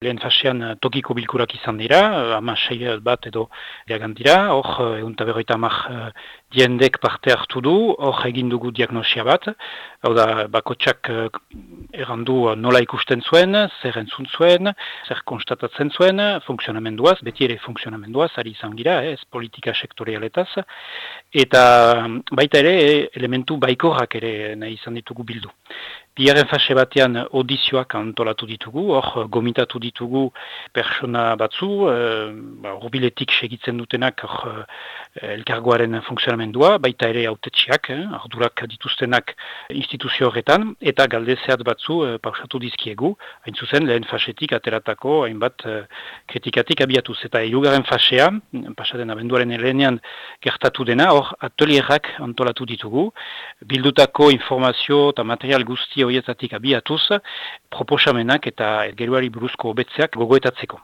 Lehen fasean eh, tokiko bilkurak izan dira, eh, ama sei bat edo diagan dira, hor eh, egun taberroita amak diendek parte hartu du, hor egin dugu diagnosia bat, hau da bakotsak errandu nola ikusten zuen, zer entzun zuen, zer konstatatzen zuen, funksionamenduaz, beti ere funksionamenduaz, ari izan gira, ez politika sektorialetaz, eta baita ere elementu baikorrak ere nahi izan ditugu bildu. Biaren fase batean audizioak antolatu ditugu, hor gomitatu ditugu persona batzu, e, rubiletik segitzen dutenak hor e, elkargoaren funksionamendua, baita ere autetxiak, eh, ardurak dituztenak instituzio horretan, eta galdezeat batzu e, pausatu dizkiegu, hain zuzen lehen fasetik ateratako hainbat e, kritikatik abiatuz. Eta ilugaren fasea, pasaden abenduaren helenean gertatu dena, hor atelierak antolatu ditugu, bildutako informazio eta material guzti horietatik abiatuz, proposamenak eta geruari buruzko hobetzeak gogoetatzeko.